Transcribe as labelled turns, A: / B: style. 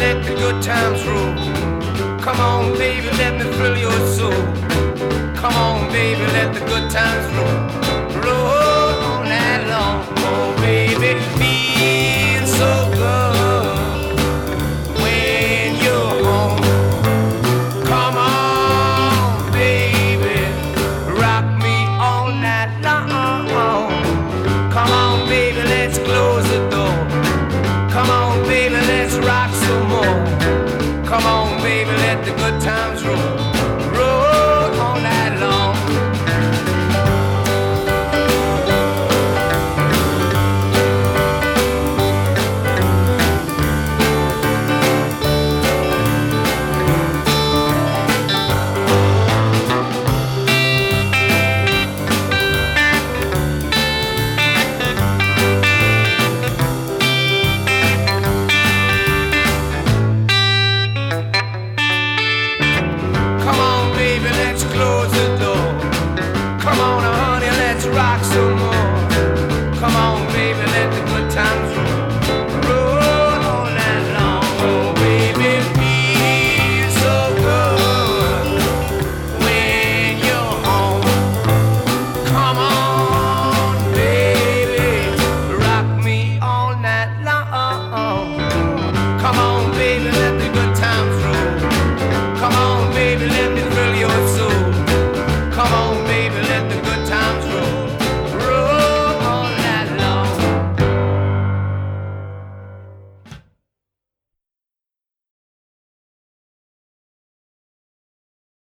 A: good times roll. Come on, baby, let me thrill your soul. Come on, baby, let the good times roll. back some more.